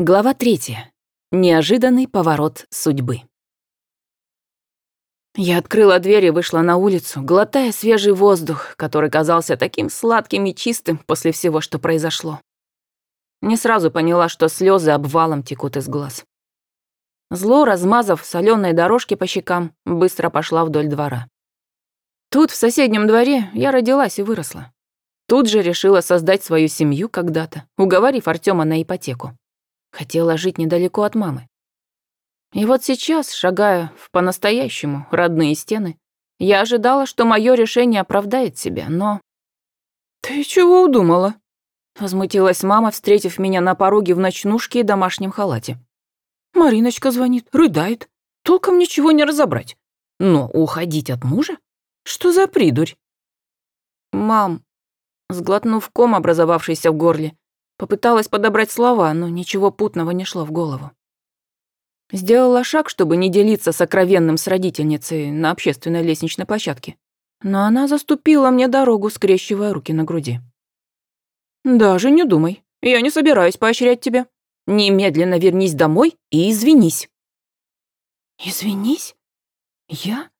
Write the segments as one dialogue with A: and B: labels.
A: Глава третья. Неожиданный поворот судьбы. Я открыла дверь и вышла на улицу, глотая свежий воздух, который казался таким сладким и чистым после всего, что произошло. Не сразу поняла, что слезы обвалом текут из глаз. Зло, размазав соленые дорожки по щекам, быстро пошла вдоль двора. Тут, в соседнем дворе, я родилась и выросла. Тут же решила создать свою семью когда-то, уговорив Артема на ипотеку. Хотела жить недалеко от мамы. И вот сейчас, шагая в по-настоящему родные стены, я ожидала, что мое решение оправдает себя, но... «Ты чего удумала?» Возмутилась мама, встретив меня на пороге в ночнушке и домашнем халате. Мариночка звонит, рыдает. Толком ничего не разобрать. Но уходить от мужа? Что за придурь? Мам, сглотнув ком, образовавшийся в горле, Попыталась подобрать слова, но ничего путного не шло в голову. Сделала шаг, чтобы не делиться сокровенным с родительницей на общественной лестничной площадке. Но она заступила мне дорогу, скрещивая руки на груди. «Даже не думай. Я не собираюсь поощрять тебя. Немедленно вернись домой и извинись». «Извинись? Я?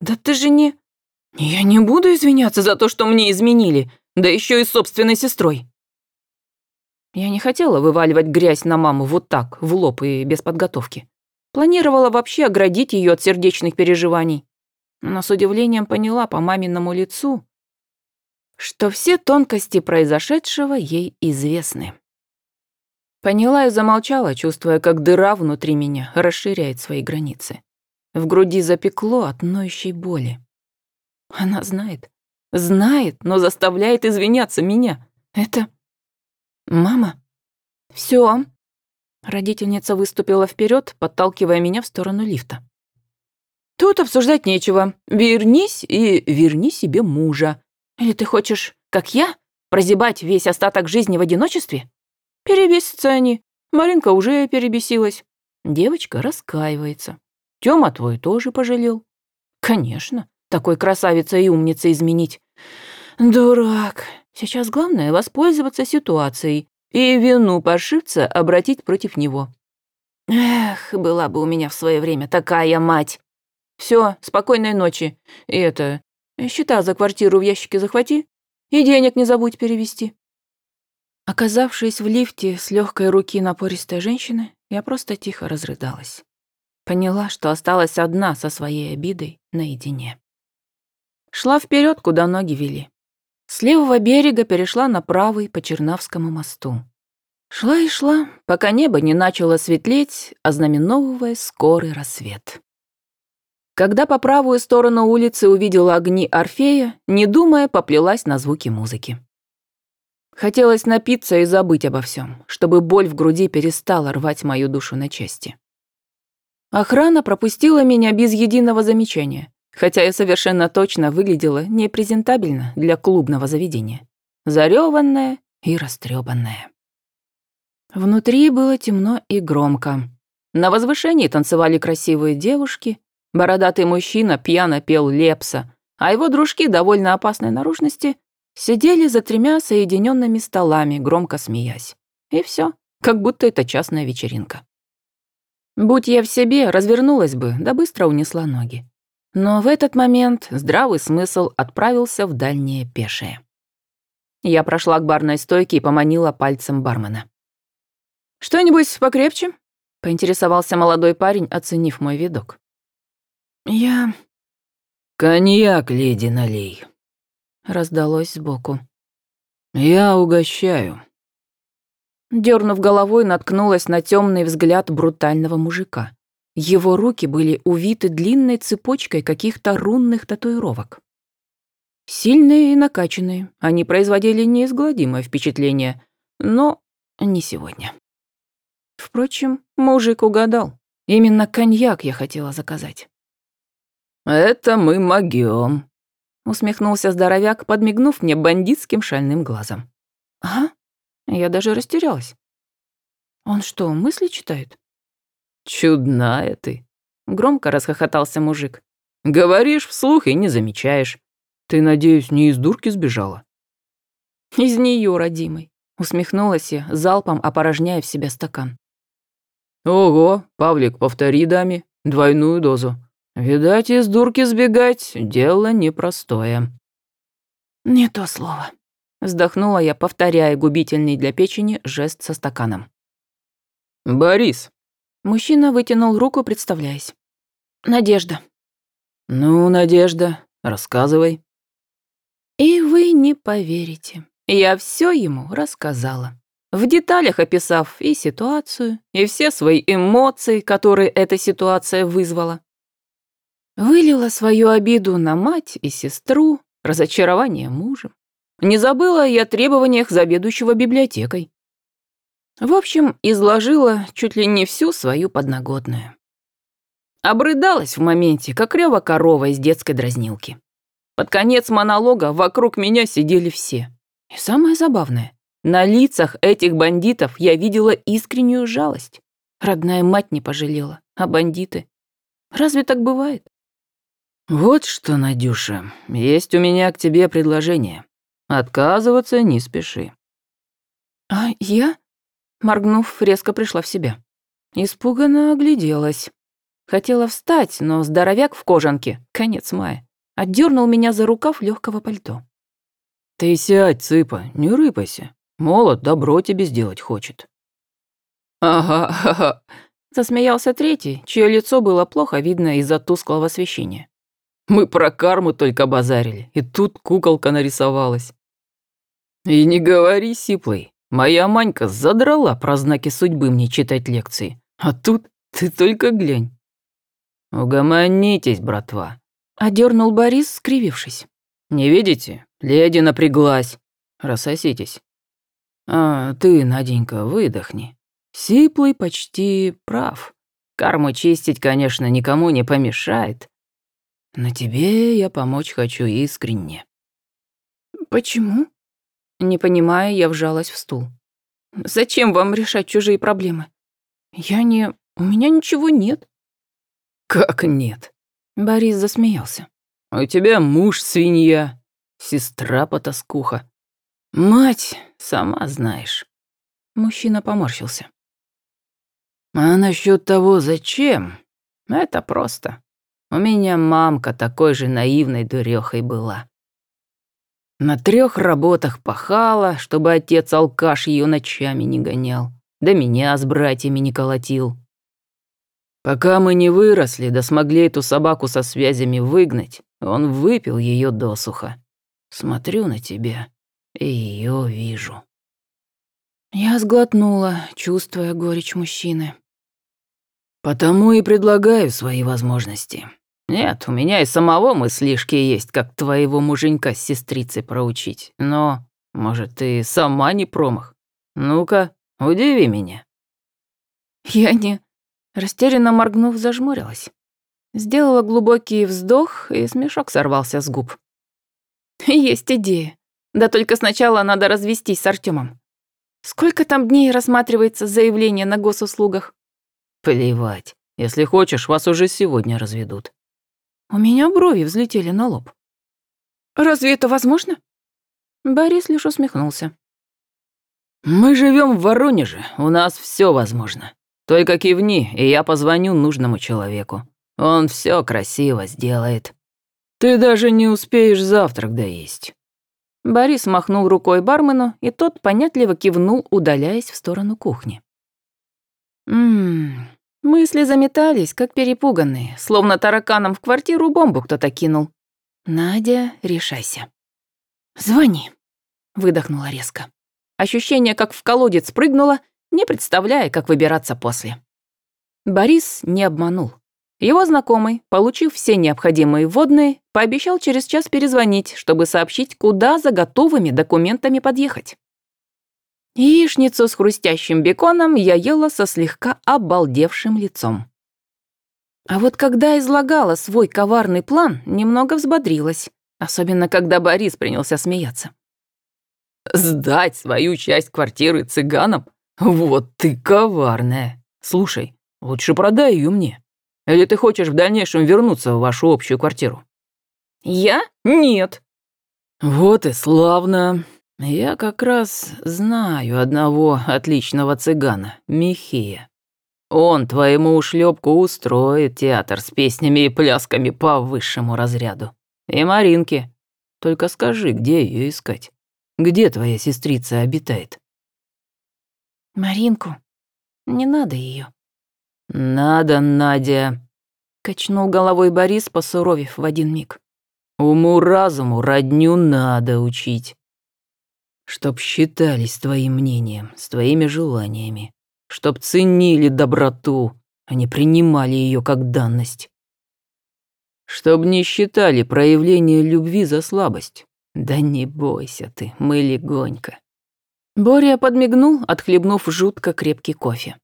A: Да ты же не...» «Я не буду извиняться за то, что мне изменили, да еще и собственной сестрой». Я не хотела вываливать грязь на маму вот так, в лоб и без подготовки. Планировала вообще оградить ее от сердечных переживаний. Но с удивлением поняла по маминому лицу, что все тонкости произошедшего ей известны. Поняла и замолчала, чувствуя, как дыра внутри меня расширяет свои границы. В груди запекло от ноющей боли. Она знает. Знает, но заставляет извиняться меня. Это «Мама?» «Всё». Родительница выступила вперед, подталкивая меня в сторону лифта. «Тут обсуждать нечего. Вернись и верни себе мужа. Или ты хочешь, как я, прозябать весь остаток жизни в одиночестве? Перебесятся они. Маринка уже перебесилась. Девочка раскаивается. Тёма твой тоже пожалел. Конечно, такой красавица и умница изменить. Дурак. Сейчас главное воспользоваться ситуацией и вину паршивца обратить против него. Эх, была бы у меня в свое время такая мать. Все, спокойной ночи. И это, счета за квартиру в ящике захвати и денег не забудь перевести. Оказавшись в лифте с легкой руки напористой женщины, я просто тихо разрыдалась. Поняла, что осталась одна со своей обидой наедине. Шла вперед, куда ноги вели. С левого берега перешла на правый по Чернавскому мосту. Шла и шла, пока небо не начало светлеть, ознаменовывая скорый рассвет. Когда по правую сторону улицы увидела огни Орфея, не думая, поплелась на звуки музыки. Хотелось напиться и забыть обо всем, чтобы боль в груди перестала рвать мою душу на части. Охрана пропустила меня без единого замечания хотя я совершенно точно выглядела непрезентабельно для клубного заведения. Зарёванная и растрёпанная. Внутри было темно и громко. На возвышении танцевали красивые девушки, бородатый мужчина пьяно пел лепса, а его дружки довольно опасной наружности сидели за тремя соединенными столами, громко смеясь. И все, как будто это частная вечеринка. Будь я в себе, развернулась бы, да быстро унесла ноги. Но в этот момент здравый смысл отправился в дальнее пешее. Я прошла к барной стойке и поманила пальцем бармена. «Что-нибудь покрепче?» — поинтересовался молодой парень, оценив мой видок. «Я...»
B: «Коньяк, леди, налей», —
A: раздалось сбоку.
B: «Я угощаю».
A: Дернув головой, наткнулась на темный взгляд брутального мужика. Его руки были увиты длинной цепочкой каких-то рунных татуировок. Сильные и накачанные, они производили неизгладимое впечатление, но не сегодня. Впрочем, мужик угадал. Именно коньяк я хотела заказать.
B: «Это мы могём», —
A: усмехнулся здоровяк, подмигнув мне бандитским шальным глазом. «Ага?» Я даже растерялась. Он что, мысли читает?
B: «Чудная ты», —
A: громко расхохотался мужик.
B: «Говоришь вслух и не замечаешь. Ты, надеюсь, не из дурки сбежала?»
A: «Из нее, родимой. Усмехнулась я, залпом опорожняя в себя стакан.
B: Ого, Павлик, повтори даме. Двойную дозу. Видать, из дурки сбегать – дело непростое.
A: Не то слово. Вздохнула я, повторяя губительный для печени жест со стаканом.
B: «Борис».
A: Мужчина вытянул руку, представляясь. «Надежда».
B: «Ну, Надежда, рассказывай».
A: И вы не поверите. Я все ему рассказала. В деталях описав и ситуацию, и все свои эмоции, которые эта ситуация вызвала. Вылила свою обиду на мать и сестру, разочарование мужем. Не забыла и о требованиях заведующего библиотекой. В общем, изложила чуть ли не всю свою подноготную. Обрыдалась в моменте, как рёва корова из детской дразнилки. Под конец монолога вокруг меня сидели все. И самое забавное, на лицах этих бандитов я видела искреннюю жалость. Родная мать не пожалела, а бандиты. Разве так бывает?
B: «Вот что, Надюша, есть у меня к тебе предложение. Отказываться не спеши».
A: «А я?» Моргнув, резко пришла в себя. Испуганно огляделась. Хотела встать, но здоровяк в кожанке, конец мая, отдернул меня за рукав легкого пальто.
B: «Ты сядь, цыпа, не рыпайся. Молот добро тебе сделать хочет».
A: «Ага, ха-ха», засмеялся третий, чье лицо было плохо видно из-за тусклого освещения.
B: Мы про карму только базарили, и тут куколка нарисовалась. И не говори, Сиплый, моя Манька задрала про знаки судьбы мне читать лекции. А тут ты только глянь. Угомонитесь, братва.
A: Одернул Борис, скривившись.
B: Не видите? Леди напряглась. Рассоситесь. А ты, Наденька, выдохни. Сиплый почти прав. Карму чистить, конечно, никому не помешает. Но тебе я помочь хочу искренне.
A: Почему? Не понимая, я вжалась в стул. Зачем вам решать чужие проблемы? Я не... У меня ничего нет.
B: Как нет?
A: Борис засмеялся.
B: У тебя муж свинья, сестра потаскуха. Мать, сама знаешь.
A: Мужчина поморщился.
B: А насчет того, зачем? Это просто. У меня мамка такой же наивной дурехой была. На трех работах пахала, чтобы отец-алкаш ее ночами не гонял, да меня с братьями не колотил. Пока мы не выросли, да смогли эту собаку со связями выгнать, он выпил ее досуха. Смотрю на тебя и ее вижу.
A: Я сглотнула, чувствуя горечь мужчины.
B: Потому и предлагаю свои возможности. Нет, у меня и самого мыслишки есть, как твоего муженька с сестрицей проучить. Но, может, ты сама не промах? Ну-ка, удиви меня».
A: Я не... Растерянно моргнув, зажмурилась. Сделала глубокий вздох, и смешок сорвался с губ. «Есть идея. Да только сначала надо развестись с Артемом. Сколько там дней рассматривается заявление на госуслугах?»
B: Плевать. Если хочешь, вас уже сегодня разведут.
A: У меня брови взлетели на лоб. Разве это возможно? Борис лишь усмехнулся.
B: Мы живем в Воронеже, у нас все возможно. Только кивни, и я позвоню нужному человеку. Он все красиво сделает. Ты даже не успеешь завтрак доесть.
A: Борис махнул рукой бармену, и тот понятливо кивнул, удаляясь в сторону кухни. Ммм, Мысли заметались, как перепуганные, словно тараканом в квартиру бомбу кто-то кинул. «Надя, решайся». «Звони», — выдохнула резко. Ощущение, как в колодец прыгнула, не представляя, как выбираться после. Борис не обманул. Его знакомый, получив все необходимые вводные, пообещал через час перезвонить, чтобы сообщить, куда за готовыми документами подъехать. Яичницу с хрустящим беконом я ела со слегка обалдевшим лицом. А вот когда излагала свой коварный план, немного взбодрилась, особенно когда Борис принялся смеяться.
B: «Сдать свою часть квартиры цыганам? Вот ты коварная. Слушай, лучше продай ее мне. Или ты хочешь в дальнейшем вернуться в вашу общую квартиру?»
A: «Я? Нет».
B: «Вот и славно. Я как раз знаю одного отличного цыгана, Михея. Он твоему ушлепку устроит театр с песнями и плясками по высшему разряду. И Маринке. Только скажи, где ее искать? Где твоя сестрица обитает?
A: Маринку. Не надо ее.
B: Надо, Надя.
A: Качнул головой Борис, посуровив в один миг.
B: Уму-разуму родню надо учить. Чтоб считались твоим мнением, с твоими желаниями. Чтоб ценили доброту, а не принимали ее как данность. Чтоб не считали проявление любви за слабость. Да не бойся ты, мы легонько.
A: Боря подмигнул, отхлебнув жутко крепкий кофе.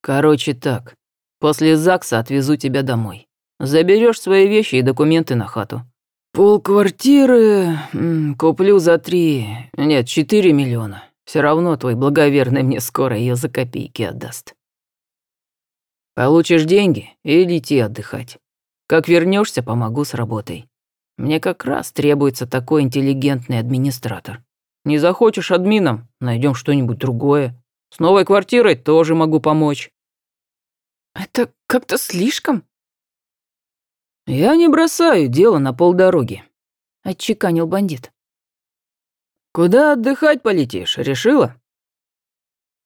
B: Короче так, после ЗАГСа отвезу тебя домой. Заберешь свои вещи и документы на хату. Пол квартиры куплю за три, нет, четыре миллиона. Все равно твой благоверный мне скоро ее за копейки отдаст. Получишь деньги и лети отдыхать. Как вернешься, помогу с работой. Мне как раз требуется такой интеллигентный администратор. Не захочешь админом, найдем что-нибудь другое. С новой квартирой тоже могу помочь.
A: Это как-то слишком.
B: «Я не бросаю дело на полдороги», —
A: отчеканил бандит.
B: «Куда отдыхать полетишь, решила?»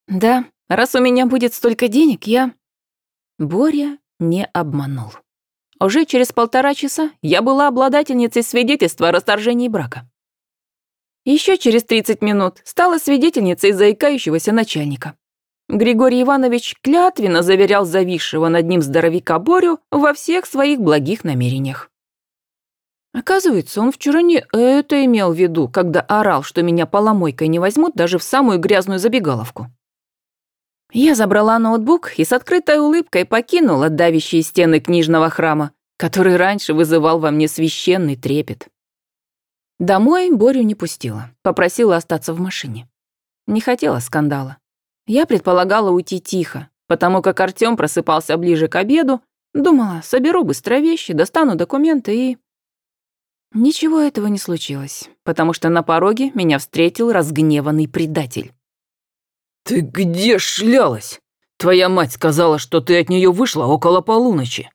A: «Да, раз у меня будет столько денег, я...» Боря не обманул. Уже через полтора часа я была обладательницей свидетельства о расторжении брака. Еще через 30 минут стала свидетельницей заикающегося начальника. Григорий Иванович клятвенно заверял зависшего над ним здоровяка Борю во всех своих благих намерениях. Оказывается, он вчера не это имел в виду, когда орал, что меня поломойкой не возьмут даже в самую грязную забегаловку. Я забрала ноутбук и с открытой улыбкой покинула давящие стены книжного храма, который раньше вызывал во мне священный трепет. Домой Борю не пустила, попросила остаться в машине. Не хотела скандала. Я предполагала уйти тихо, потому как Артём просыпался ближе к обеду, думала, соберу быстро вещи, достану документы и... Ничего этого не случилось, потому что на пороге меня встретил разгневанный предатель.
B: «Ты где шлялась? Твоя мать сказала, что ты от нее вышла около полуночи».